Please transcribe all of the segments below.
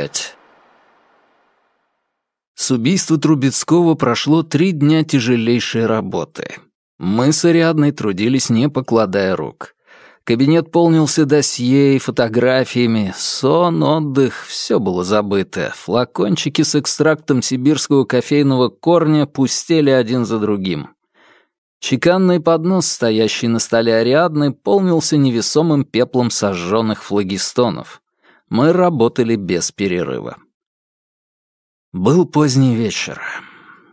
пять. С убийства Трубецкого прошло три дня тяжелейшей работы. Мы с Ариадной трудились, не покладая рук. Кабинет полнился досье и фотографиями, сон, отдых, все было забыто. Флакончики с экстрактом сибирского кофейного корня пустели один за другим. Чеканный поднос, стоящий на столе Ариадны, полнился невесомым пеплом сожженных флагистонов. Мы работали без перерыва. Был поздний вечер.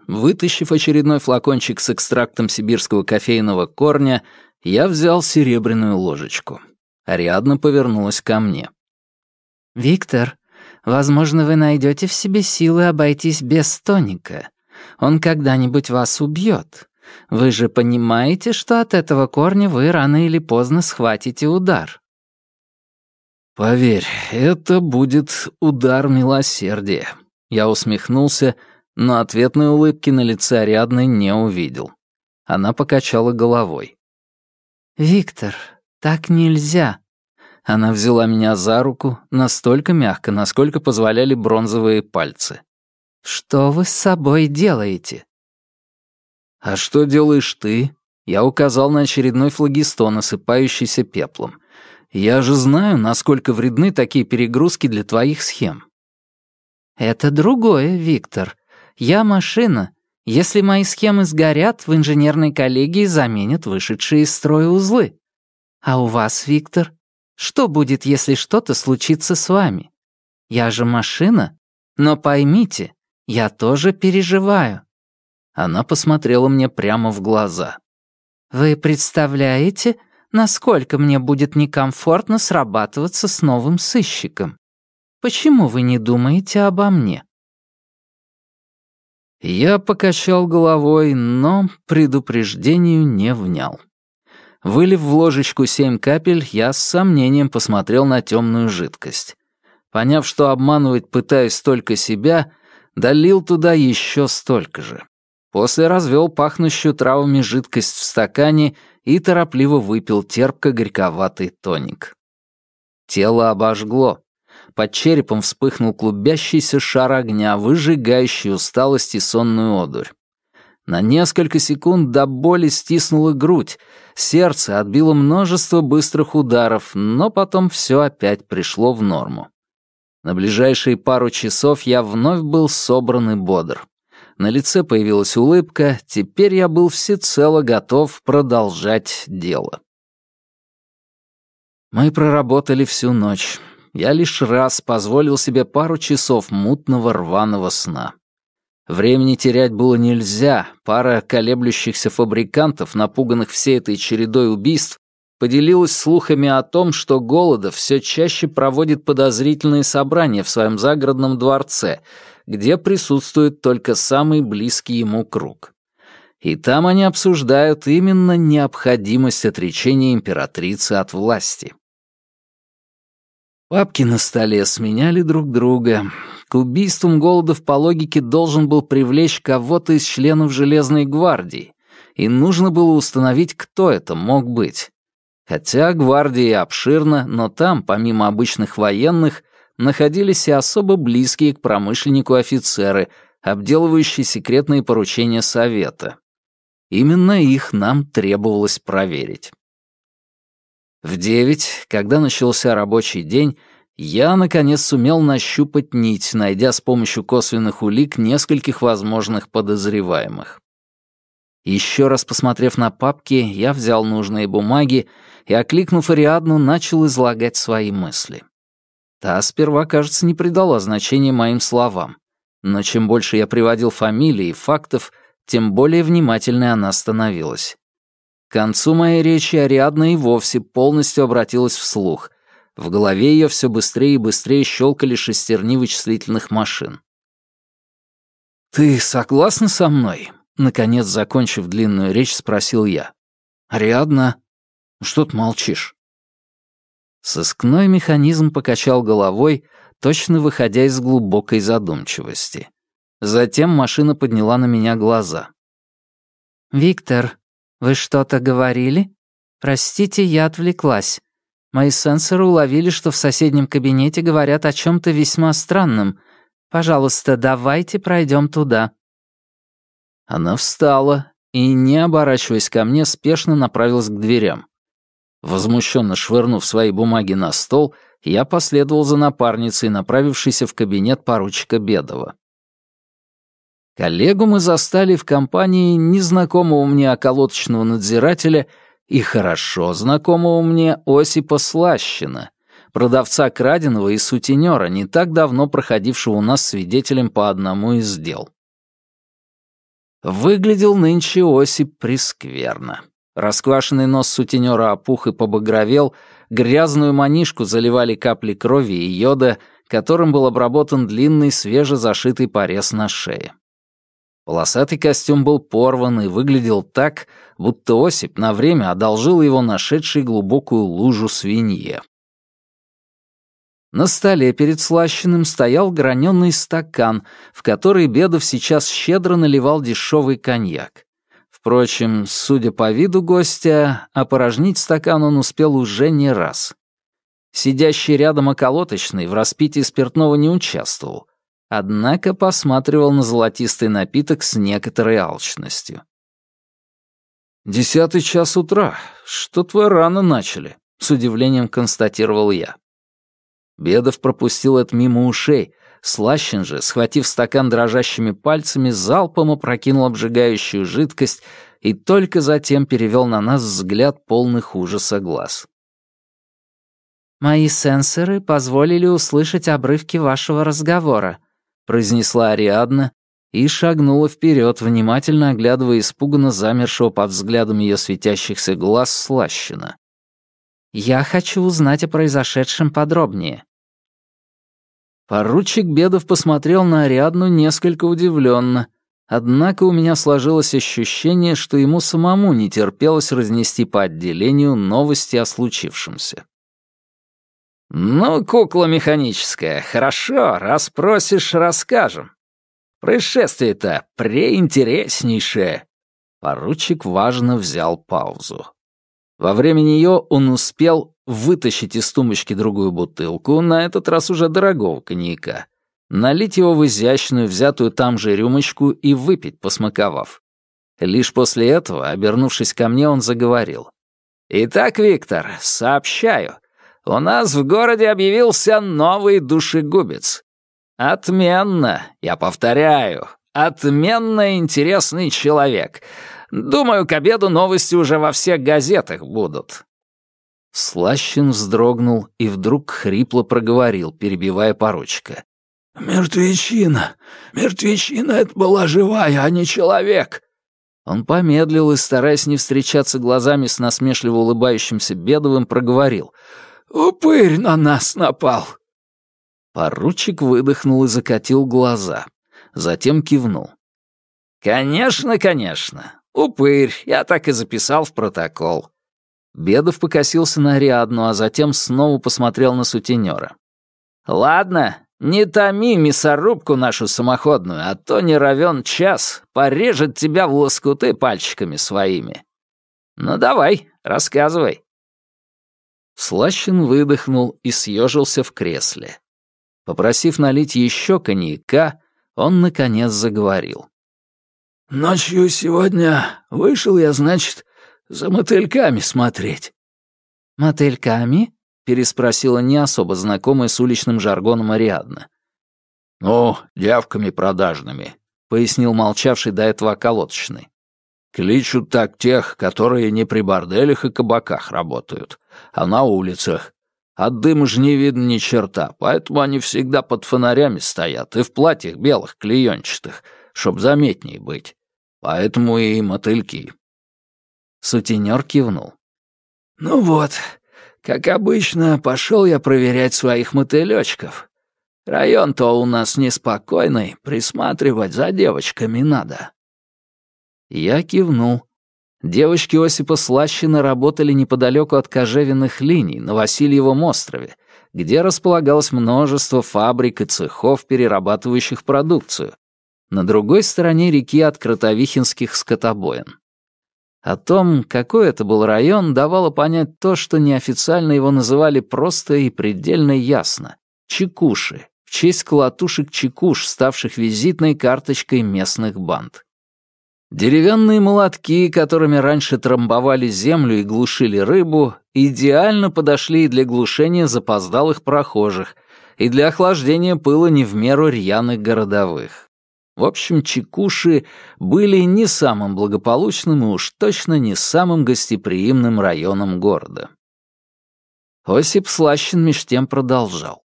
Вытащив очередной флакончик с экстрактом сибирского кофейного корня, я взял серебряную ложечку. Ариадна повернулась ко мне. «Виктор, возможно, вы найдете в себе силы обойтись без тоника. Он когда-нибудь вас убьет. Вы же понимаете, что от этого корня вы рано или поздно схватите удар». «Поверь, это будет удар милосердия», я усмехнулся, но ответной улыбки на лице Ариадны не увидел. Она покачала головой. «Виктор, так нельзя». Она взяла меня за руку настолько мягко, насколько позволяли бронзовые пальцы. «Что вы с собой делаете?» «А что делаешь ты?» Я указал на очередной флагистон, осыпающийся пеплом. «Я же знаю, насколько вредны такие перегрузки для твоих схем. «Это другое, Виктор. Я машина. Если мои схемы сгорят, в инженерной коллегии заменят вышедшие из строя узлы. А у вас, Виктор, что будет, если что-то случится с вами? Я же машина. Но поймите, я тоже переживаю». Она посмотрела мне прямо в глаза. «Вы представляете, насколько мне будет некомфортно срабатываться с новым сыщиком? Почему вы не думаете обо мне?» Я покачал головой, но предупреждению не внял. Вылив в ложечку семь капель, я с сомнением посмотрел на темную жидкость. Поняв, что обманывать пытаюсь только себя, долил туда еще столько же. После развел пахнущую травами жидкость в стакане и торопливо выпил терпко-горьковатый тоник. Тело обожгло. Под черепом вспыхнул клубящийся шар огня, выжигающий усталость и сонную одурь. На несколько секунд до боли стиснула грудь, сердце отбило множество быстрых ударов, но потом все опять пришло в норму. На ближайшие пару часов я вновь был собран и бодр. На лице появилась улыбка, теперь я был всецело готов продолжать дело. Мы проработали всю ночь я лишь раз позволил себе пару часов мутного рваного сна. Времени терять было нельзя, пара колеблющихся фабрикантов, напуганных всей этой чередой убийств, поделилась слухами о том, что Голодов все чаще проводит подозрительные собрания в своем загородном дворце, где присутствует только самый близкий ему круг. И там они обсуждают именно необходимость отречения императрицы от власти. Папки на столе сменяли друг друга. К убийствам Голодов по логике должен был привлечь кого-то из членов Железной гвардии, и нужно было установить, кто это мог быть. Хотя гвардия обширна, но там, помимо обычных военных, находились и особо близкие к промышленнику офицеры, обделывающие секретные поручения Совета. Именно их нам требовалось проверить. В девять, когда начался рабочий день, я, наконец, сумел нащупать нить, найдя с помощью косвенных улик нескольких возможных подозреваемых. Еще раз посмотрев на папки, я взял нужные бумаги и, окликнув Ариадну, начал излагать свои мысли. Та сперва, кажется, не придала значения моим словам, но чем больше я приводил фамилий и фактов, тем более внимательной она становилась. К концу моей речи Ариадна и вовсе полностью обратилась вслух. В голове ее все быстрее и быстрее щелкали шестерни вычислительных машин. «Ты согласна со мной?» Наконец, закончив длинную речь, спросил я. «Ариадна, что ты молчишь?» Сыскной механизм покачал головой, точно выходя из глубокой задумчивости. Затем машина подняла на меня глаза. «Виктор, «Вы что-то говорили? Простите, я отвлеклась. Мои сенсоры уловили, что в соседнем кабинете говорят о чем-то весьма странном. Пожалуйста, давайте пройдем туда». Она встала и, не оборачиваясь ко мне, спешно направилась к дверям. Возмущенно швырнув свои бумаги на стол, я последовал за напарницей, направившейся в кабинет поручика Бедова. Коллегу мы застали в компании незнакомого мне околоточного надзирателя и хорошо знакомого мне Осипа Слащина, продавца краденого и сутенера, не так давно проходившего у нас свидетелем по одному из дел. Выглядел нынче Осип прескверно. Расквашенный нос сутенера опух и побагровел, грязную манишку заливали капли крови и йода, которым был обработан длинный свежезашитый порез на шее. Полосатый костюм был порван и выглядел так, будто Осип на время одолжил его нашедшей глубокую лужу свинье. На столе перед слащенным стоял граненый стакан, в который Бедов сейчас щедро наливал дешевый коньяк. Впрочем, судя по виду гостя, опорожнить стакан он успел уже не раз. Сидящий рядом околоточный в распитии спиртного не участвовал, однако посматривал на золотистый напиток с некоторой алчностью. «Десятый час утра. Что-то рано начали», — с удивлением констатировал я. Бедов пропустил это мимо ушей, Слащин же, схватив стакан дрожащими пальцами, залпом опрокинул обжигающую жидкость и только затем перевел на нас взгляд полных ужаса глаз. «Мои сенсоры позволили услышать обрывки вашего разговора», произнесла Ариадна и шагнула вперед, внимательно оглядывая испуганно замершего под взглядом ее светящихся глаз Слащина. «Я хочу узнать о произошедшем подробнее. Поручик Бедов посмотрел на Ариадну несколько удивленно, однако у меня сложилось ощущение, что ему самому не терпелось разнести по отделению новости о случившемся. «Ну, кукла механическая, хорошо, раз просишь, расскажем. Происшествие-то преинтереснейшее». Поручик важно взял паузу. Во время нее он успел вытащить из тумбочки другую бутылку, на этот раз уже дорогого коньяка, налить его в изящную, взятую там же рюмочку и выпить, посмаковав. Лишь после этого, обернувшись ко мне, он заговорил. «Итак, Виктор, сообщаю, у нас в городе объявился новый душегубец. Отменно, я повторяю, отменно интересный человек. Думаю, к обеду новости уже во всех газетах будут. Слащин вздрогнул и вдруг хрипло проговорил, перебивая поручика. «Мертвечина! Мертвечина — это была живая, а не человек!» Он помедлил и, стараясь не встречаться глазами с насмешливо улыбающимся Бедовым, проговорил. «Упырь на нас напал!» Поручик выдохнул и закатил глаза. Затем кивнул. «Конечно, конечно. Упырь. Я так и записал в протокол. Бедов покосился на Ариадну, а затем снова посмотрел на сутенера. «Ладно, не томи мясорубку нашу самоходную, а то не равен час, порежет тебя в лоскуты пальчиками своими. Ну давай, рассказывай». Слащин выдохнул и съежился в кресле. Попросив налить еще коньяка, он, наконец, заговорил. «Ночью сегодня вышел я, значит, за мотыльками смотреть». «Мотыльками?» — переспросила не особо знакомая с уличным жаргоном Ариадна. «Ну, девками продажными», — пояснил молчавший до этого околоточный. «Кличут так тех, которые не при борделях и кабаках работают, а на улицах. От дыма же не видно ни черта, поэтому они всегда под фонарями стоят и в платьях белых клеенчатых, чтоб заметней быть. Поэтому и мотыльки. Сутенер кивнул. «Ну вот, как обычно, пошел я проверять своих мотылечков. Район-то у нас неспокойный, присматривать за девочками надо». Я кивнул. Девочки Осипа Слащина работали неподалеку от кожевенных линий на Васильевом острове, где располагалось множество фабрик и цехов, перерабатывающих продукцию, на другой стороне реки от Кротовихинских скотобоин. О том, какой это был район, давало понять то, что неофициально его называли просто и предельно ясно — Чекуши, в честь колотушек Чекуш, ставших визитной карточкой местных банд. Деревянные молотки, которыми раньше трамбовали землю и глушили рыбу, идеально подошли для глушения запоздалых прохожих и для охлаждения пыла не в меру рьяных городовых. В общем, чекуши были не самым благополучным и уж точно не самым гостеприимным районом города. Осип Слащин меж тем продолжал.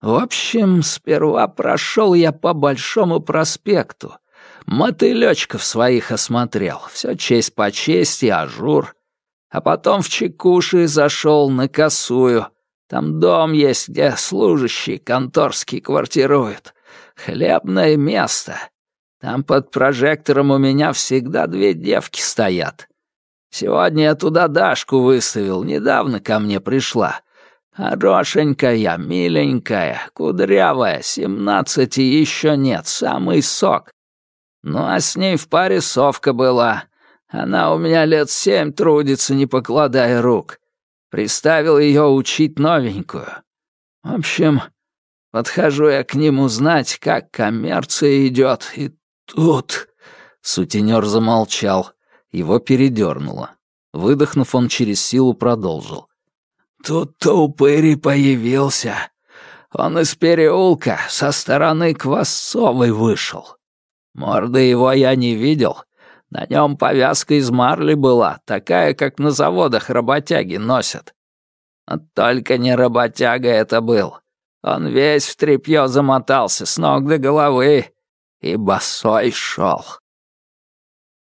В общем, сперва прошел я по Большому проспекту. Мотылёчков своих осмотрел. Все честь по чести, ажур. А потом в Чекуши зашел на Косую. Там дом есть, где служащие конторские квартируют. Хлебное место. Там под прожектором у меня всегда две девки стоят. Сегодня я туда Дашку выставил, недавно ко мне пришла. Хорошенькая, миленькая, кудрявая, семнадцати еще нет, самый сок. Ну а с ней в паре совка была. Она у меня лет семь трудится, не покладая рук. Приставил ее учить новенькую. В общем, Подхожу я к ним узнать, как коммерция идет, и тут...» Сутенер замолчал. Его передернуло. Выдохнув, он через силу продолжил. «Тут-то упырь появился. Он из переулка со стороны Квасцовой вышел. Морды его я не видел. На нем повязка из марли была, такая, как на заводах работяги носят. Но только не работяга это был. Он весь в тряпье замотался с ног до головы и босой шел.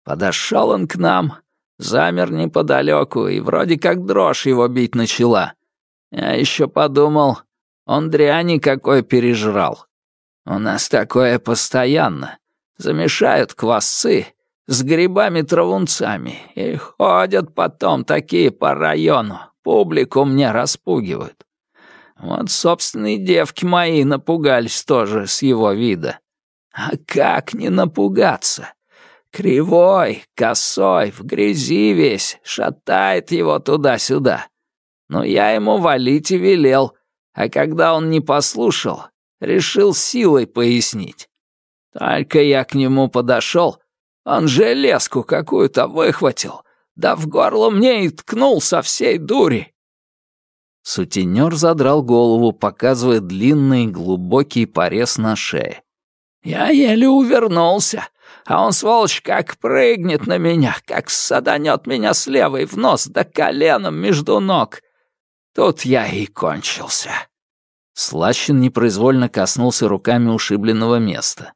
Подошел он к нам, замер неподалеку, и вроде как дрожь его бить начала. Я еще подумал, он дряни какой пережрал. У нас такое постоянно. Замешают квасцы с грибами-травунцами, и ходят потом такие по району, публику мне распугивают. Вот собственные девки мои напугались тоже с его вида. А как не напугаться? Кривой, косой, в грязи весь, шатает его туда-сюда. Но я ему валить и велел, а когда он не послушал, решил силой пояснить. Только я к нему подошел, он железку какую-то выхватил, да в горло мне и ткнул со всей дури. Сутенер задрал голову, показывая длинный глубокий порез на шее. «Я еле увернулся, а он, сволочь, как прыгнет на меня, как саданет меня с левой в нос да коленом между ног. Тут я и кончился». Слащин непроизвольно коснулся руками ушибленного места.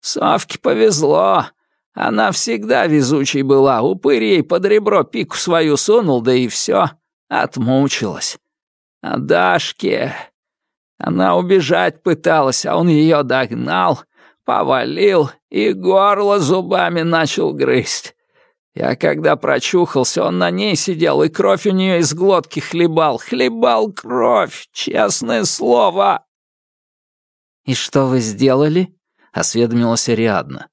«Совке повезло. Она всегда везучей была. Упырь ей под ребро пику свою сунул, да и все. Отмучилась. А Дашке... Она убежать пыталась, а он ее догнал, повалил и горло зубами начал грызть. Я когда прочухался, он на ней сидел, и кровь у нее из глотки хлебал. Хлебал кровь, честное слово. «И что вы сделали?» — осведомилась Ариадна.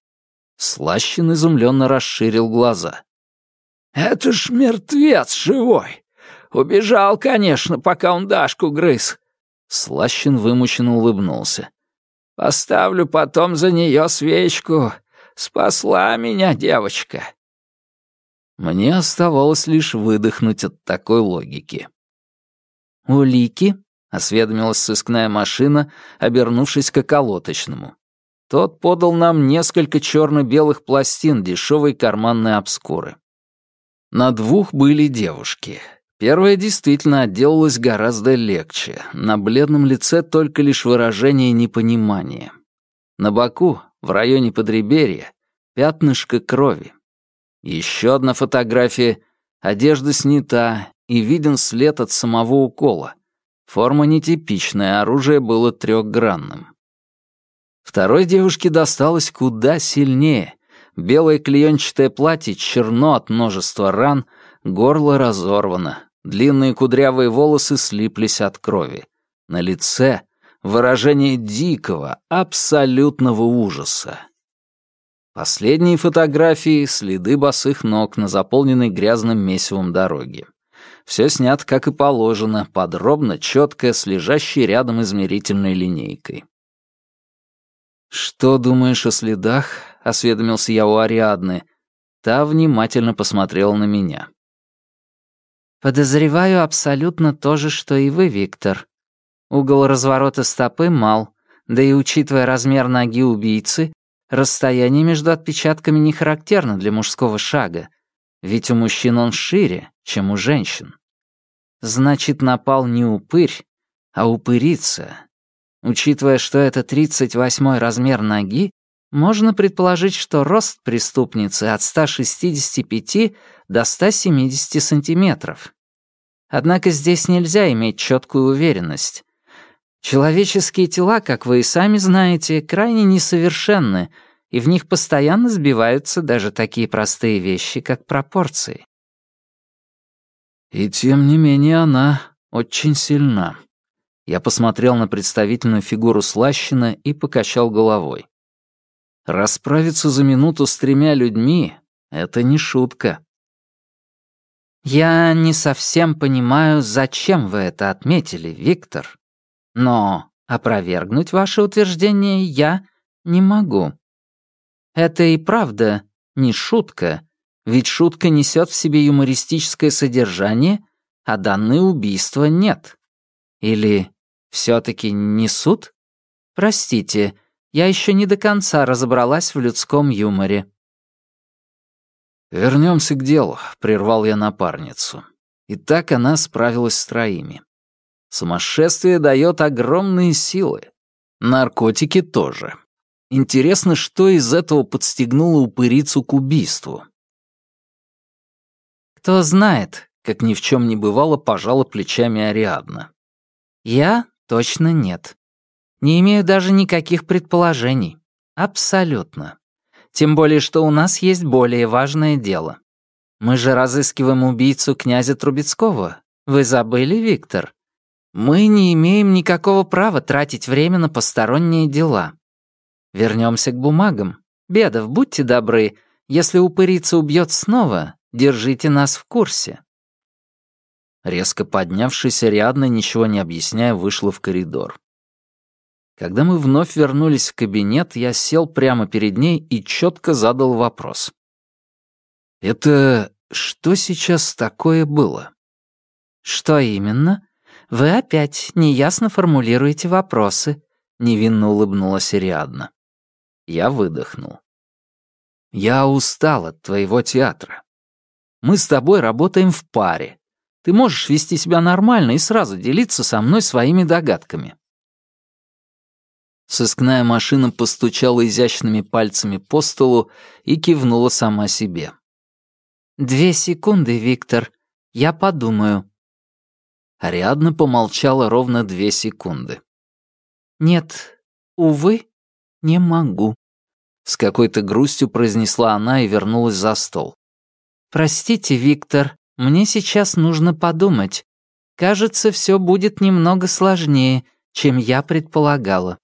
Слащин изумленно расширил глаза. «Это ж мертвец живой! Убежал, конечно, пока он Дашку грыз». Слащин вымученно улыбнулся. «Поставлю потом за нее свечку. Спасла меня девочка». Мне оставалось лишь выдохнуть от такой логики. «Улики?» — осведомилась сыскная машина, обернувшись к околоточному. Тот подал нам несколько черно-белых пластин дешевой карманной обскуры. На двух были девушки. Первая действительно отделалась гораздо легче. На бледном лице только лишь выражение непонимания. На боку, в районе подреберья, пятнышко крови. Еще одна фотография. Одежда снята, и виден след от самого укола. Форма нетипичная, оружие было трехгранным. Второй девушке досталось куда сильнее. Белое клеенчатое платье черно от множества ран, горло разорвано, Длинные кудрявые волосы слиплись от крови. На лице выражение дикого, абсолютного ужаса. Последние фотографии — следы босых ног на заполненной грязным месивом дороге. Все снято, как и положено, подробно, четко, с лежащей рядом измерительной линейкой. «Что думаешь о следах?» — осведомился я у Ариадны. Та внимательно посмотрела на меня. «Подозреваю абсолютно то же, что и вы, Виктор. Угол разворота стопы мал, да и учитывая размер ноги убийцы, расстояние между отпечатками не характерно для мужского шага, ведь у мужчин он шире, чем у женщин. Значит, напал не упырь, а упырица. Учитывая, что это 38 размер ноги, можно предположить, что рост преступницы от 165 до 170 сантиметров. Однако здесь нельзя иметь четкую уверенность. Человеческие тела, как вы и сами знаете, крайне несовершенны, и в них постоянно сбиваются даже такие простые вещи, как пропорции. И тем не менее она очень сильна. Я посмотрел на представительную фигуру Слащина и покачал головой. Расправиться за минуту с тремя людьми — это не шутка. «Я не совсем понимаю, зачем вы это отметили, Виктор», но опровергнуть ваше утверждение я не могу. Это и правда не шутка, ведь шутка несет в себе юмористическое содержание, а данные убийства нет. Или все-таки несут? Простите, я еще не до конца разобралась в людском юморе. Вернемся к делу, прервал я напарницу. И так она справилась с троими. Сумасшествие дает огромные силы. Наркотики тоже. Интересно, что из этого подстегнуло упырицу к убийству. Кто знает, как ни в чем не бывало, пожала плечами Ариадна. Я точно нет. Не имею даже никаких предположений. Абсолютно. Тем более, что у нас есть более важное дело. Мы же разыскиваем убийцу князя Трубецкого. Вы забыли, Виктор? Мы не имеем никакого права тратить время на посторонние дела. Вернемся к бумагам. Бедов, будьте добры, если упырица убьет снова, держите нас в курсе». Резко поднявшись, Ариадна, ничего не объясняя, вышла в коридор. Когда мы вновь вернулись в кабинет, я сел прямо перед ней и четко задал вопрос. «Это что сейчас такое было?» «Что именно?» «Вы опять неясно формулируете вопросы», — невинно улыбнулась Ариадна. Я выдохнул. «Я устал от твоего театра. Мы с тобой работаем в паре. Ты можешь вести себя нормально и сразу делиться со мной своими догадками». Сыскная машина постучала изящными пальцами по столу и кивнула сама себе. «Две секунды, Виктор. Я подумаю», Ариадна помолчала ровно две секунды. «Нет, увы, не могу», — с какой-то грустью произнесла она и вернулась за стол. «Простите, Виктор, мне сейчас нужно подумать. Кажется, все будет немного сложнее, чем я предполагала».